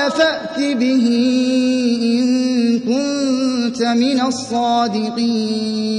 قال فأت به إن كنت من الصادقين.